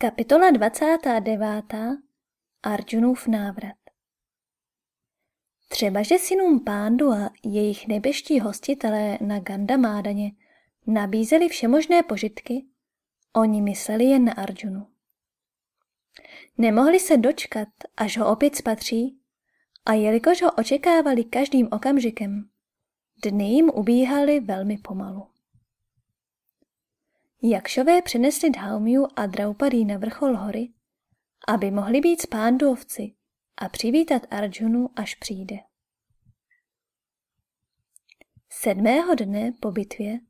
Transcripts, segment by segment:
Kapitola 29. Arjunův návrat Třeba, že synům pándu a jejich nebeští hostitelé na Gandamádaně nabízeli všemožné požitky, oni mysleli jen na Arjunu. Nemohli se dočkat, až ho opět spatří, a jelikož ho očekávali každým okamžikem, dny jim ubíhaly velmi pomalu. Jakšové přenesli Dhaumiu a Draupadí na vrchol hory, aby mohli být spándovci a přivítat Arjunu, až přijde. Sedmého dne po bitvě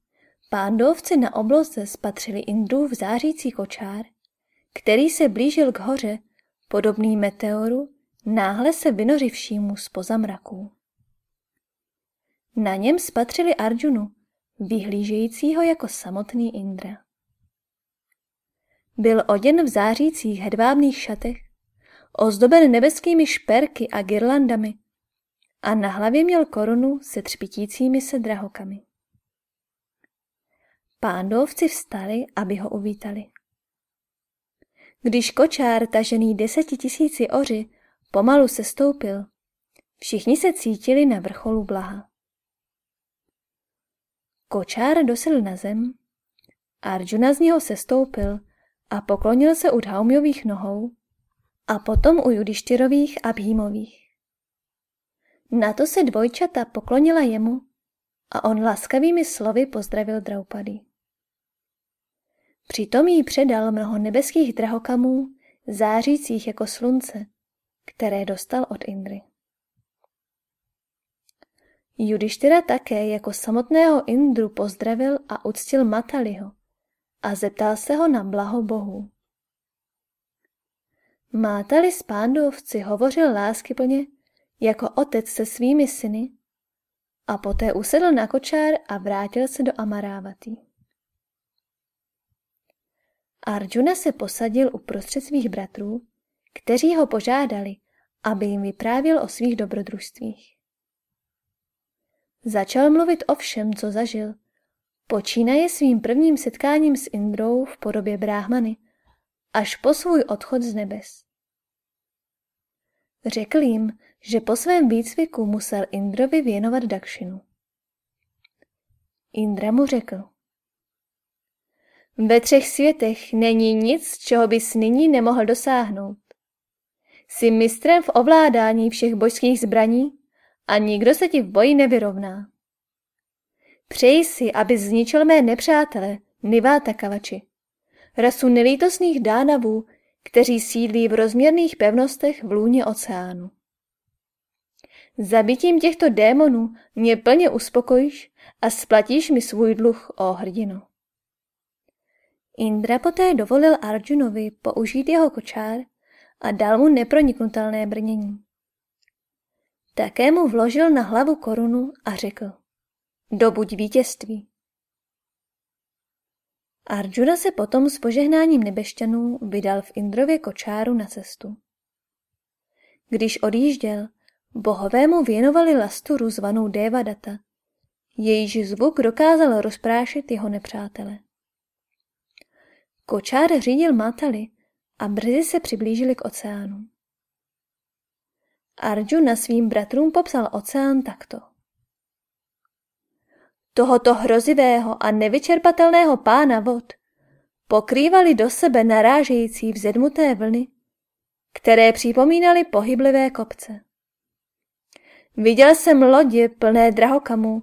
pándovci na obloze spatřili Indru v zářící kočár, který se blížil k hoře, podobný meteoru, náhle se vynořivšímu z pozamraků. Na něm spatřili Arjunu, vyhlížejícího jako samotný Indra. Byl oděn v zářících hedvábných šatech, ozdoben nebeskými šperky a girlandami a na hlavě měl korunu se třpitícími se drahokami. Pándovci vstali, aby ho uvítali. Když kočár tažený deseti tisíci oři pomalu se stoupil, všichni se cítili na vrcholu blaha. Kočár dosil na zem, Arjuna z něho sestoupil a poklonil se u Dhaumiových nohou a potom u Judištyrových a Bhímových. Na to se dvojčata poklonila jemu a on laskavými slovy pozdravil Draupadi. Přitom jí předal mnoho nebeských drahokamů, zářících jako slunce, které dostal od Indry. Judištyra také jako samotného Indru pozdravil a uctil Mataliho a zeptal se ho na blaho bohu. Mátali s pándovci hovořil láskyplně jako otec se svými syny a poté usedl na kočár a vrátil se do Amarávatý. Arjuna se posadil uprostřed svých bratrů, kteří ho požádali, aby jim vyprávěl o svých dobrodružstvích. Začal mluvit o všem, co zažil, počínaje svým prvním setkáním s Indrou v podobě bráhmany, až po svůj odchod z nebes. Řekl jim, že po svém výcviku musel Indrovi věnovat Dakšinu. Indra mu řekl. Ve třech světech není nic, čeho bys nyní nemohl dosáhnout. Jsi mistrem v ovládání všech božských zbraní a nikdo se ti v boji nevyrovná. Přeji si, aby zničil mé nepřátele, Niváta Kavači, rasu nelítosných dánavů, kteří sídlí v rozměrných pevnostech v lůně oceánu. Zabitím těchto démonů mě plně uspokojíš a splatíš mi svůj dluh, o hrdino. Indra poté dovolil Arjunovi použít jeho kočár a dal mu neproniknutelné brnění. Také mu vložil na hlavu korunu a řekl, dobuď vítězství. Arjuna se potom s požehnáním nebešťanů vydal v Indrově kočáru na cestu. Když odjížděl, bohové mu věnovali lasturu zvanou Devadata, jejíž zvuk dokázal rozprášit jeho nepřátele. Kočár řídil Matali a brzy se přiblížili k oceánu. Arjuna svým bratrům popsal oceán takto. Tohoto hrozivého a nevyčerpatelného pána vod pokrývali do sebe narážející vzedmuté vlny, které připomínaly pohyblivé kopce. Viděl jsem lodě plné drahokamů,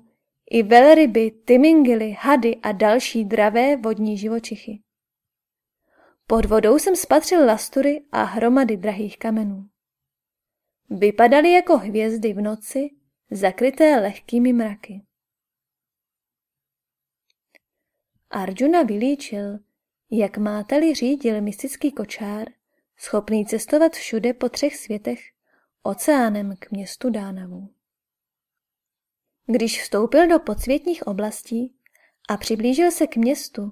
i velryby, tymingily, hady a další dravé vodní živočichy. Pod vodou jsem spatřil lastury a hromady drahých kamenů. Vypadaly jako hvězdy v noci, zakryté lehkými mraky. Arjuna vylíčil, jak máteli řídil mystický kočár, schopný cestovat všude po třech světech, oceánem k městu Dánavů. Když vstoupil do podsvětních oblastí a přiblížil se k městu,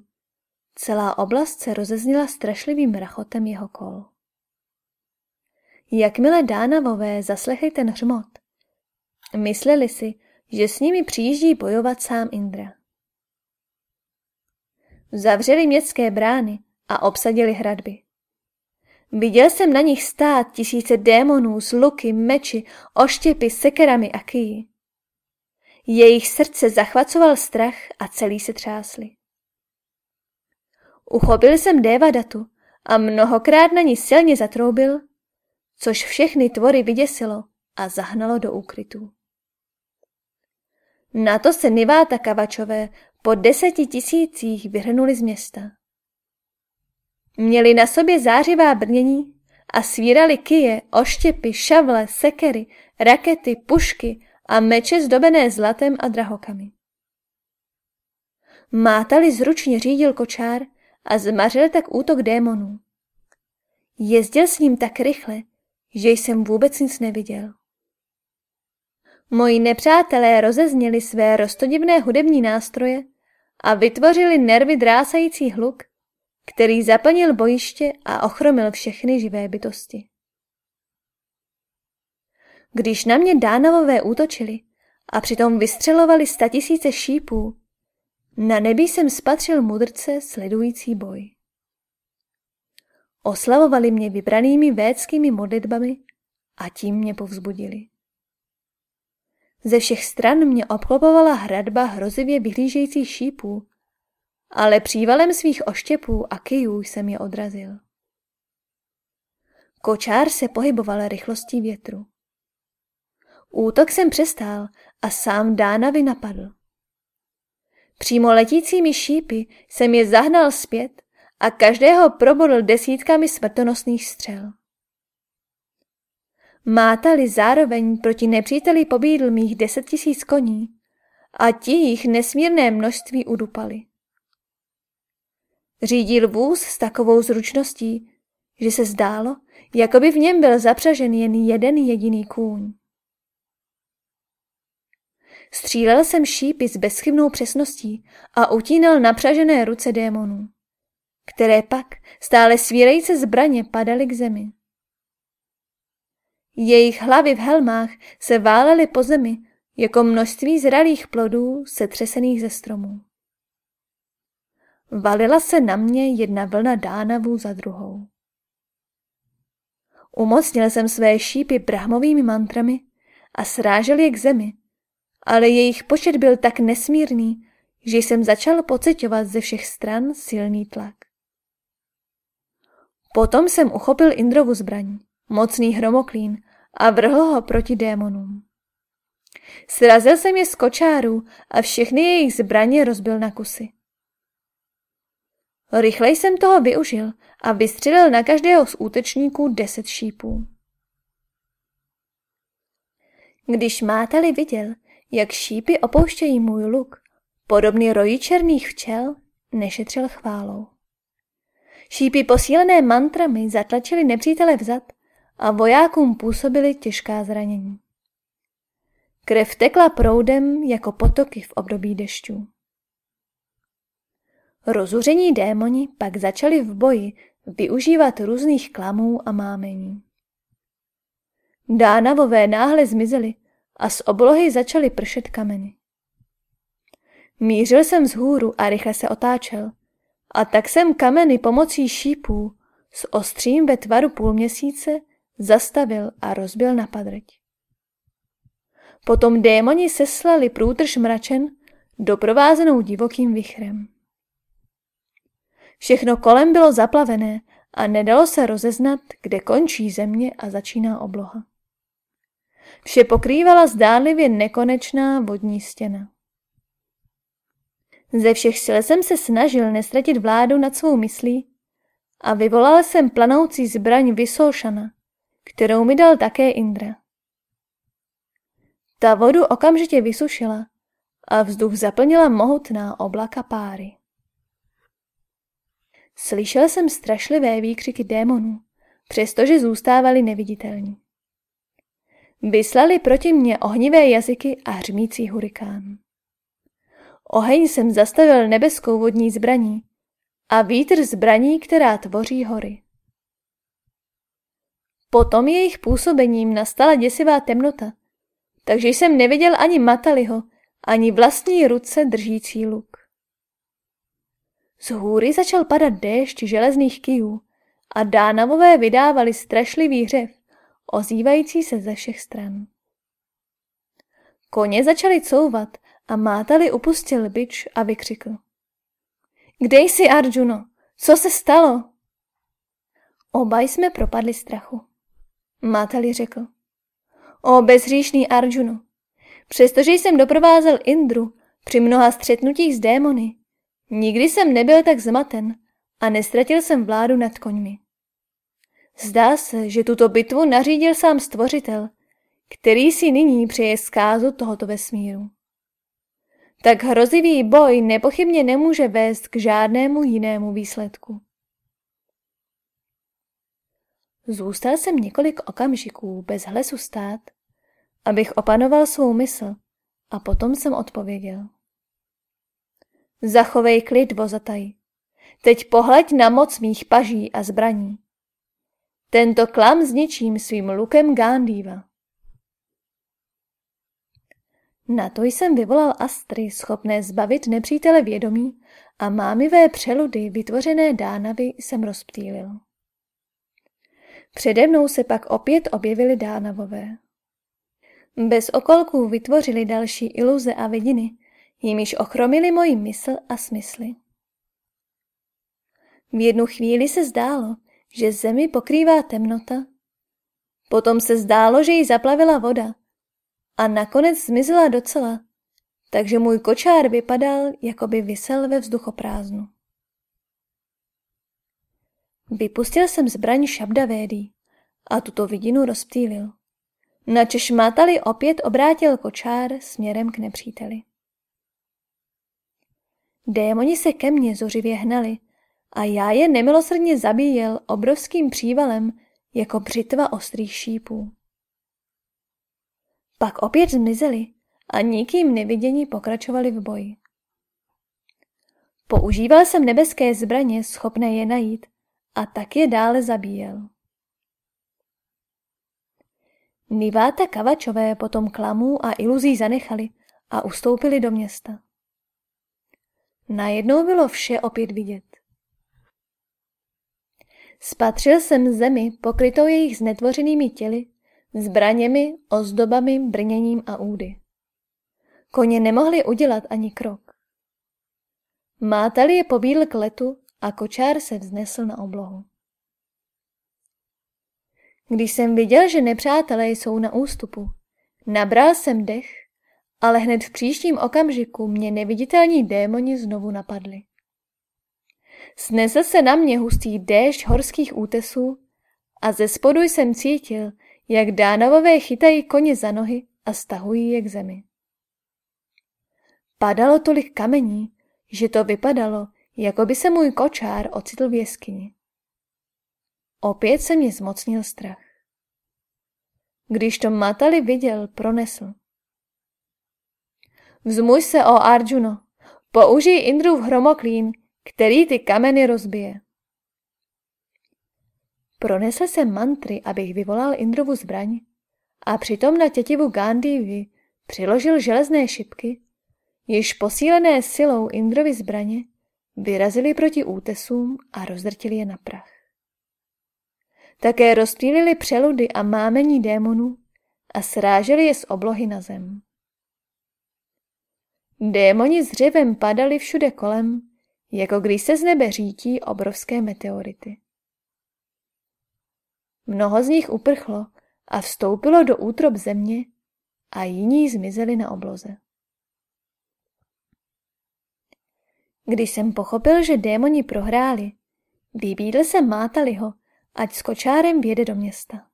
celá oblast se rozezněla strašlivým rachotem jeho kol. Jakmile Dánavové zaslechli ten hřmot, mysleli si, že s nimi přijíždí bojovat sám Indra. Zavřeli městské brány a obsadili hradby. Viděl jsem na nich stát tisíce démonů s luky, meči, oštěpy, sekerami a kyji. Jejich srdce zachvacoval strach a celý se třásli. Uchopil jsem Devadatu a mnohokrát na ní silně zatroubil, což všechny tvory vyděsilo a zahnalo do úkrytů. Na to se Niváta Kavačové po deseti tisících vyhrnuli z města. Měli na sobě zářivá brnění a svírali kije, oštěpy, šavle, sekery, rakety, pušky a meče zdobené zlatem a drahokami. Mátali zručně řídil kočár a zmařil tak útok démonů. Jezdil s ním tak rychle, že jsem vůbec nic neviděl. Moji nepřátelé rozezněli své rostodivné hudební nástroje a vytvořili nervy drásající hluk, který zaplnil bojiště a ochromil všechny živé bytosti. Když na mě dánavové útočili a přitom vystřelovali statisíce šípů, na nebi jsem spatřil mudrce sledující boj. Oslavovali mě vybranými védskými modlitbami a tím mě povzbudili. Ze všech stran mě obklopovala hradba hrozivě vyhlížejících šípů, ale přívalem svých oštěpů a kyjů jsem je odrazil. Kočár se pohyboval rychlostí větru. Útok jsem přestál a sám Dánavy napadl. Přímo letícími šípy jsem je zahnal zpět a každého probodl desítkami smrtonosných střel. Mátali zároveň proti nepříteli pobídl mých deset tisíc koní a ti jich nesmírné množství udupali. Řídil vůz s takovou zručností, že se zdálo, jako by v něm byl zapřažen jen jeden jediný kůň. Střílel jsem šípy s bezchybnou přesností a utínal napřažené ruce démonů, které pak stále svírajíce zbraně padaly k zemi. Jejich hlavy v helmách se válely po zemi jako množství zralých plodů setřesených ze stromů. Valila se na mě jedna vlna dánavů za druhou. Umocnil jsem své šípy brahmovými mantrami a srážel je k zemi, ale jejich počet byl tak nesmírný, že jsem začal pocitovat ze všech stran silný tlak. Potom jsem uchopil Indrovu zbraň, mocný hromoklín, a vrhl ho proti démonům. Srazil jsem je z kočáru a všechny jejich zbraně rozbil na kusy. Rychle jsem toho využil a vystřelil na každého z útečníků deset šípů. Když máteli viděl, jak šípy opouštějí můj luk, podobný roji černých včel, nešetřil chválou. Šípy posílené mantrami zatlačily nepřítele vzad a vojákům působily těžká zranění. Krev tekla proudem jako potoky v období dešťů. Rozuření démoni pak začali v boji využívat různých klamů a mámení. Dánavové náhle zmizely a z oblohy začaly pršet kameny. Mířil jsem z hůru a rychle se otáčel. A tak jsem kameny pomocí šípů s ostřím ve tvaru půlměsíce zastavil a rozbil na padrť. Potom démoni seslali průtrž mračen, doprovázenou divokým vichrem. Všechno kolem bylo zaplavené a nedalo se rozeznat, kde končí země a začíná obloha. Vše pokrývala zdánlivě nekonečná vodní stěna. Ze všech sil jsem se snažil nestratit vládu nad svou myslí a vyvolal jsem planoucí zbraň Vysolšana, kterou mi dal také Indra. Ta vodu okamžitě vysušila a vzduch zaplnila mohutná oblaka páry. Slyšel jsem strašlivé výkřiky démonů, přestože zůstávali neviditelní. Vyslali proti mně ohnivé jazyky a hřmící hurikán. Oheň jsem zastavil nebeskou vodní zbraní a vítr zbraní, která tvoří hory. Potom jejich působením nastala děsivá temnota, takže jsem neviděl ani Mataliho, ani vlastní ruce držící luk. Z hůry začal padat déšť železných kijů a dánavové vydávali strašlivý hřev, ozývající se ze všech stran. Koně začali couvat a mátali upustil bič a vykřikl. Kde jsi, Arjuno? Co se stalo? Oba jsme propadli strachu. Mátali řekl. O bezříšný Arjuno, přestože jsem doprovázel Indru při mnoha střetnutích s démony, nikdy jsem nebyl tak zmaten a nestratil jsem vládu nad koňmi. Zdá se, že tuto bitvu nařídil sám stvořitel, který si nyní přeje zkázu tohoto vesmíru. Tak hrozivý boj nepochybně nemůže vést k žádnému jinému výsledku. Zůstal jsem několik okamžiků bez hlesu stát, abych opanoval svou mysl a potom jsem odpověděl. Zachovej klid, vozataj. Teď pohleď na moc mých paží a zbraní. Tento klam zničím svým lukem Gandhiva. Na to jsem vyvolal astry, schopné zbavit nepřítele vědomí a mámivé přeludy vytvořené dánavy jsem rozptýlil. Přede mnou se pak opět objevily dánavové. Bez okolků vytvořili další iluze a vidiny, jimiž ochromili moji mysl a smysly. V jednu chvíli se zdálo, že zemi pokrývá temnota. Potom se zdálo, že ji zaplavila voda a nakonec zmizela docela, takže můj kočár vypadal, jako by vysel ve vzduchoprázdnu. Vypustil jsem zbraň šabdavédí a tuto vidinu rozptýlil. Načež mátali opět obrátil kočár směrem k nepříteli. Démoni se ke mně zořivě hnali a já je nemilosrdně zabíjel obrovským přívalem jako břitva ostrých šípů. Pak opět zmizeli a nikým nevidění pokračovali v boji. Používal jsem nebeské zbraně schopné je najít a tak je dále zabíjel. Niváta Kavačové potom klamů a iluzí zanechali a ustoupili do města. Najednou bylo vše opět vidět. Spatřil jsem zemi pokrytou jejich znetvořenými těly, zbraněmi, ozdobami, brněním a údy. Koně nemohli udělat ani krok. Mátali je pobíl k letu a kočár se vznesl na oblohu. Když jsem viděl, že nepřátelé jsou na ústupu, nabral jsem dech, ale hned v příštím okamžiku mě neviditelní démoni znovu napadli. Snesl se na mě hustý déšť horských útesů a ze spodu jsem cítil, jak dánovové chytají koně za nohy a stahují je k zemi. Padalo tolik kamení, že to vypadalo, jako by se můj kočár ocitl v jeskyni. Opět se mě zmocnil strach. Když to Matali viděl, pronesl. Vzmuž se, o Arjuno, použij Indrův hromoklín, který ty kameny rozbije. Pronesl jsem mantry, abych vyvolal Indrovu zbraň a přitom na tětivu Gandhivi přiložil železné šipky, již posílené silou Indrovy zbraně vyrazili proti útesům a rozdrtili je na prach. Také rozptýlili přeludy a mámení démonů a sráželi je z oblohy na zem. Démoni s řevem padali všude kolem, jako když se z nebe řítí obrovské meteority. Mnoho z nich uprchlo a vstoupilo do útrob země a jiní zmizeli na obloze. Když jsem pochopil, že démoni prohráli, vybídl jsem Mátaliho, ať s kočárem vjede do města.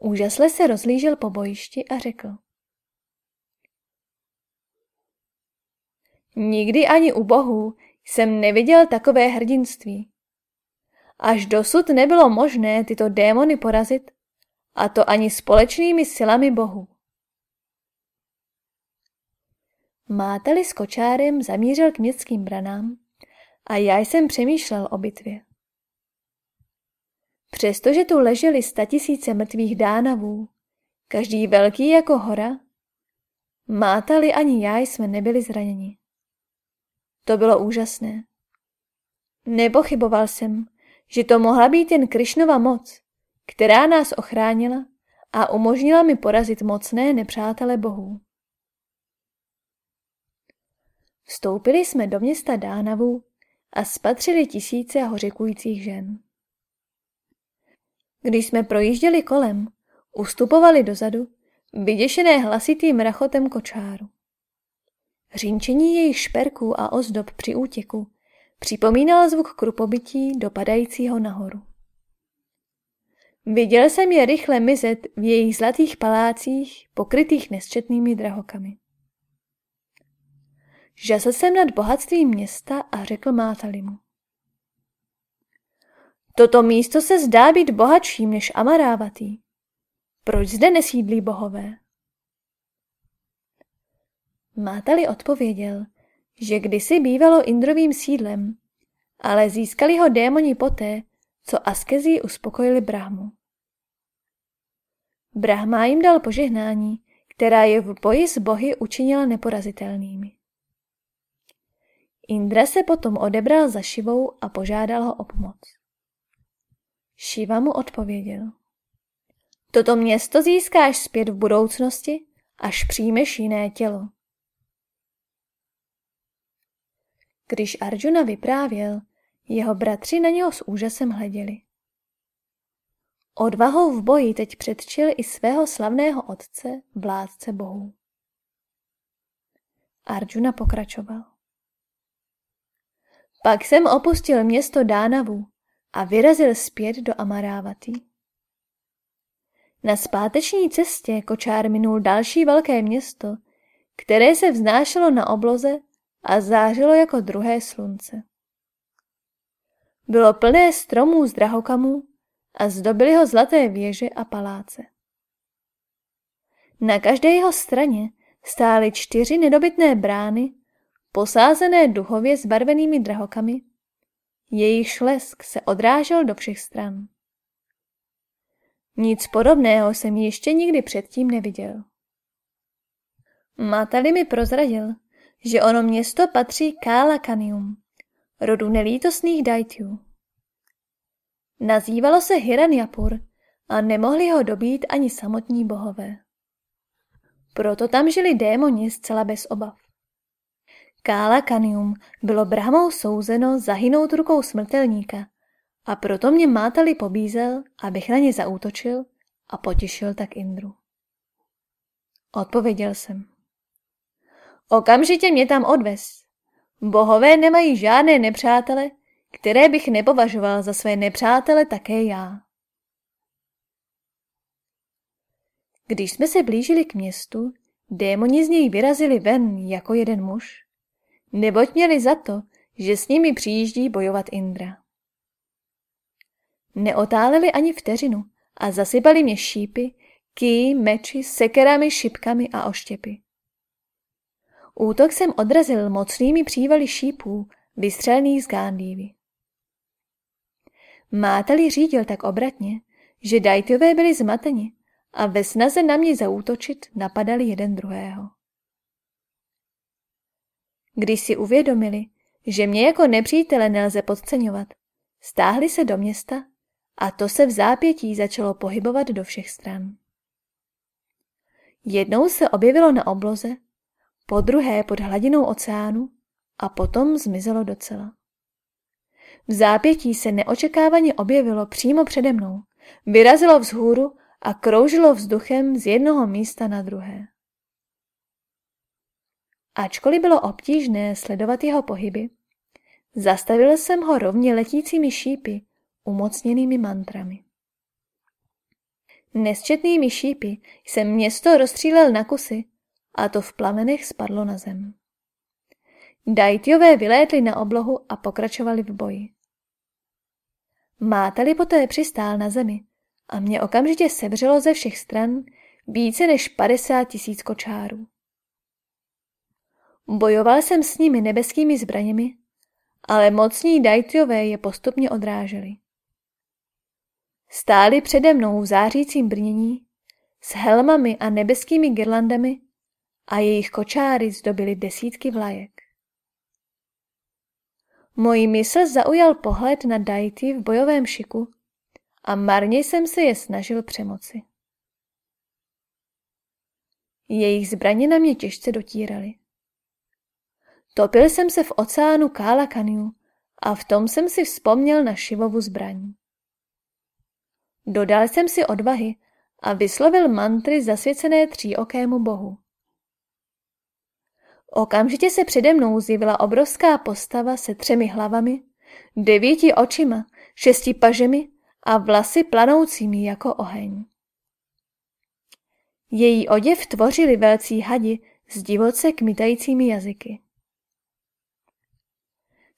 Úžasle se rozlížel po bojišti a řekl. Nikdy ani u bohů jsem neviděl takové hrdinství. Až dosud nebylo možné tyto démony porazit, a to ani společnými silami bohů. Máteli s kočárem zamířil k městským branám a já jsem přemýšlel o bitvě. Přestože tu leželi statisíce mrtvých dánavů, každý velký jako hora, mátali ani já jsme nebyli zraněni. To bylo úžasné. Nepochyboval jsem, že to mohla být jen Krišnova moc, která nás ochránila a umožnila mi porazit mocné nepřátele bohů. Vstoupili jsme do města Dánavu a spatřili tisíce hořekujících žen. Když jsme projížděli kolem, ustupovali dozadu, vyděšené hlasitým rachotem kočáru. Řínčení jejich šperků a ozdob při útěku připomínal zvuk krupobytí dopadajícího nahoru. Viděl jsem je rychle mizet v jejich zlatých palácích, pokrytých nesčetnými drahokami. Žasl jsem nad bohatstvím města a řekl Mátalimu. Toto místo se zdá být bohatším než Amarávatý. Proč zde nesídlí bohové? Mátali odpověděl, že kdysi bývalo Indrovým sídlem, ale získali ho démoni poté, co askezí uspokojili Brahmu. Brahma jim dal požehnání, která je v boji s bohy učinila neporazitelnými. Indra se potom odebral za Šivou a požádal ho o pomoc. Šiva mu odpověděl. Toto město získáš zpět v budoucnosti, až přijmeš jiné tělo. Když Arjuna vyprávěl, jeho bratři na něho s úžasem hleděli. Odvahou v boji teď předčil i svého slavného otce, vládce bohů. Arjuna pokračoval. Pak jsem opustil město Dánavu a vyrazil zpět do Amarávatý. Na zpáteční cestě kočár minul další velké město, které se vznášelo na obloze a zářilo jako druhé slunce. Bylo plné stromů z drahokamů a zdobily ho zlaté věže a paláce. Na každé jeho straně stály čtyři nedobytné brány, posázené duhově zbarvenými drahokamy, jejich lesk se odrážel do všech stran. Nic podobného jsem ještě nikdy předtím neviděl. Matali mi prozradil, že ono město patří Kála Kanium, rodu nelítosných dajtů. Nazývalo se Hiranyapur a nemohli ho dobít ani samotní bohové. Proto tam žili démoni zcela bez obav. Kála Kanium bylo Brahmou souzeno zahynout rukou smrtelníka a proto mě Mátali pobízel, abych na ně zaútočil a potěšil tak Indru. Odpověděl jsem. Okamžitě mě tam odvez. Bohové nemají žádné nepřátele, které bych nepovažoval za své nepřátele také já. Když jsme se blížili k městu, démoni z něj vyrazili ven jako jeden muž, neboť měli za to, že s nimi přijíždí bojovat Indra. Neotáleli ani vteřinu a zasypali mě šípy, ký, meči, sekerami, šipkami a oštěpy. Útok jsem odrazil mocnými přívaly šípů, vystřelených z gándívy. Máteli řídil tak obratně, že dajtové byli zmateni a ve snaze na mě zaútočit napadali jeden druhého. Když si uvědomili, že mě jako nepřítele nelze podceňovat, stáhli se do města a to se v zápětí začalo pohybovat do všech stran. Jednou se objevilo na obloze, po druhé pod hladinou oceánu a potom zmizelo docela. V zápětí se neočekávaně objevilo přímo přede mnou, vyrazilo vzhůru a kroužilo vzduchem z jednoho místa na druhé. Ačkoliv bylo obtížné sledovat jeho pohyby, zastavil jsem ho rovně letícími šípy, umocněnými mantrami. Nesčetnými šípy jsem město rozstřílel na kusy a to v plamenech spadlo na zem. Dajtjové vylétli na oblohu a pokračovali v boji. Máteli poté přistál na zemi a mě okamžitě sevřelo ze všech stran více než 50 tisíc kočárů. Bojoval jsem s nimi nebeskými zbraněmi, ale mocní dajtjové je postupně odráželi. Stáli přede mnou v zářícím brnění, s helmami a nebeskými girlandami a jejich kočáry zdobily desítky vlajek. Mojí mysl zaujal pohled na Daity v bojovém šiku a marně jsem se je snažil přemoci. Jejich zbraně na mě těžce dotíraly. Topil jsem se v oceánu Kála Kaniu a v tom jsem si vzpomněl na Šivovu zbraní. Dodal jsem si odvahy a vyslovil mantry zasvěcené tříokému bohu. Okamžitě se přede mnou zjevila obrovská postava se třemi hlavami, devíti očima, šesti pažemi a vlasy planoucími jako oheň. Její oděv tvořili velcí hadi s divoce kmitajícími jazyky.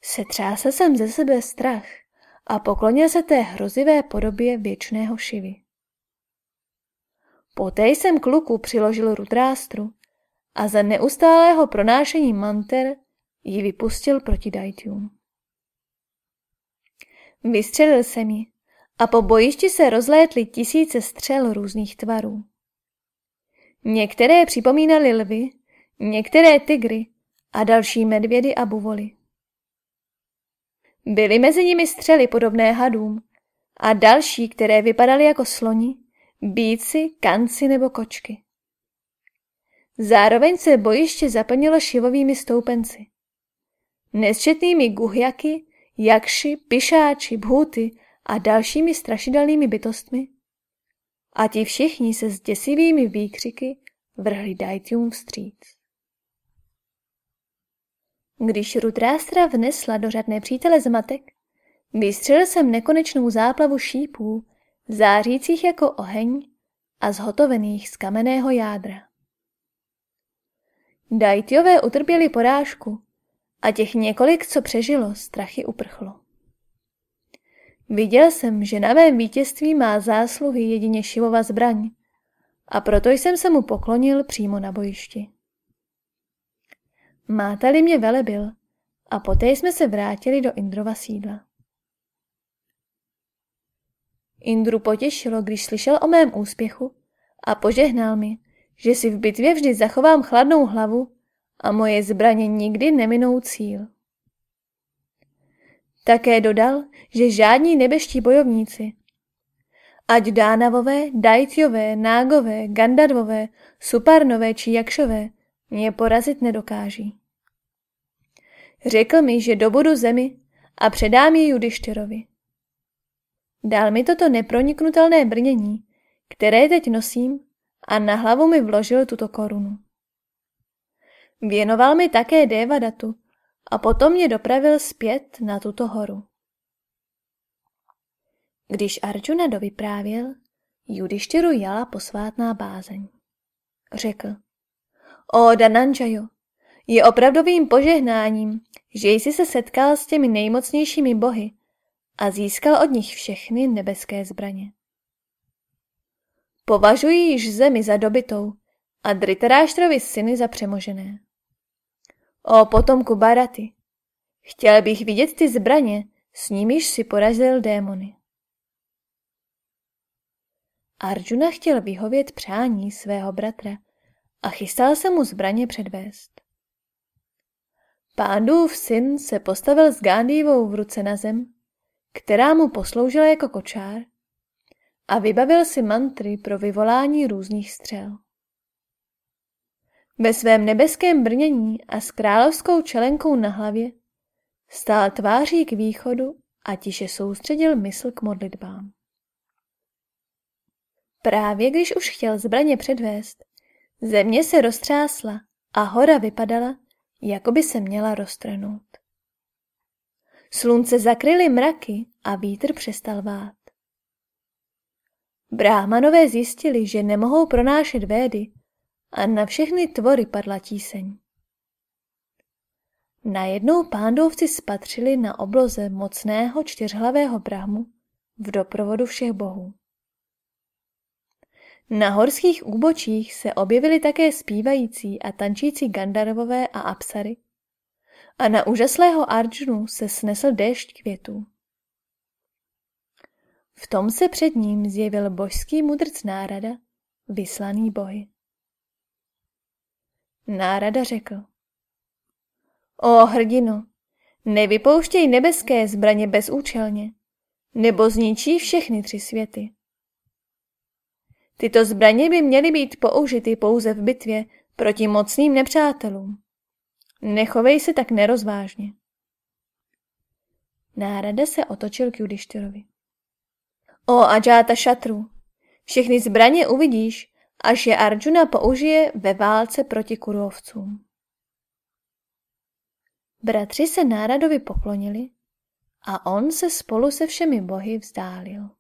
Setřásl jsem ze sebe strach a poklonil se té hrozivé podobě věčného šivy. Poté jsem kluku přiložil rudrástru a za neustálého pronášení manter ji vypustil proti Daitium. Vystřelil jsem ji a po bojišti se rozlétly tisíce střel různých tvarů. Některé připomínaly lvy, některé tygry a další medvědy a buvoly. Byly mezi nimi střely podobné hadům a další, které vypadaly jako sloni, bíci, kanci nebo kočky. Zároveň se bojiště zaplnilo šivovými stoupenci. Nesčetnými guhjaky, jakši, pišáči, bhuty a dalšími strašidelnými bytostmi. A ti všichni se s děsivými výkřiky vrhli Daitium vstříc. Když Rudrástra vnesla do řad nepřítele zmatek, vystřelil jsem nekonečnou záplavu šípů, zářících jako oheň a zhotovených z kamenného jádra. Dajtiové utrpěli porážku a těch několik, co přežilo, strachy uprchlo. Viděl jsem, že na mém vítězství má zásluhy jedině Šivova zbraň a proto jsem se mu poklonil přímo na bojišti. Mátali mě velebil a poté jsme se vrátili do Indrova sídla. Indru potěšilo, když slyšel o mém úspěchu a požehnal mi, že si v bitvě vždy zachovám chladnou hlavu a moje zbraně nikdy neminou cíl. Také dodal, že žádní nebeští bojovníci, ať dánavové, dajtjové, nágové, gandadvové, suparnové či jakšové, mě porazit nedokáží. Řekl mi, že dobudu zemi a předám ji Judištěrovi. Dal mi toto neproniknutelné brnění, které teď nosím, a na hlavu mi vložil tuto korunu. Věnoval mi také Devadatu a potom mě dopravil zpět na tuto horu. Když Arjuna dovyprávěl, Judištěru jala posvátná bázeň. Řekl, o Dananjayo, je opravdovým požehnáním, že jsi se setkal s těmi nejmocnějšími bohy a získal od nich všechny nebeské zbraně. Považuji již zemi za dobitou a Dritaráštrovi syny za přemožené. O potomku Baraty, chtěl bych vidět ty zbraně, s nimiž si porazil démony. Arjuna chtěl vyhovět přání svého bratra a chystal se mu zbraně předvést. Pándův syn se postavil s Gándívou v ruce na zem, která mu posloužila jako kočár a vybavil si mantry pro vyvolání různých střel. Ve svém nebeském brnění a s královskou čelenkou na hlavě stál tváří k východu a tiše soustředil mysl k modlitbám. Právě když už chtěl zbraně předvést, země se roztřásla a hora vypadala, jako by se měla roztrhnout. Slunce zakryly mraky a vítr přestal vát. Bráhmanové zjistili, že nemohou pronášet védy a na všechny tvory padla tíseň. Najednou pándovci spatřili na obloze mocného čtyřhlavého brahmu v doprovodu všech bohů. Na horských úbočích se objevily také zpívající a tančící Gandarvové a Apsary a na úžaslého Arjunu se snesl déšť květů. V tom se před ním zjevil božský mudrc Nárada, vyslaný bohy. Nárada řekl. O hrdino, Nevypouštěj nebeské zbraně bezúčelně, nebo zničí všechny tři světy. Tyto zbraně by měly být použity pouze v bitvě proti mocným nepřátelům. Nechovej se tak nerozvážně. Nárada se otočil k Judištyrovi. O Ajata Šatru, všechny zbraně uvidíš, až je Arjuna použije ve válce proti kurovcům. Bratři se Náradovi poklonili a on se spolu se všemi bohy vzdálil.